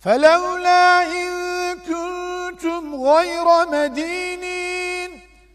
فلولا إن كنتم غير مدينين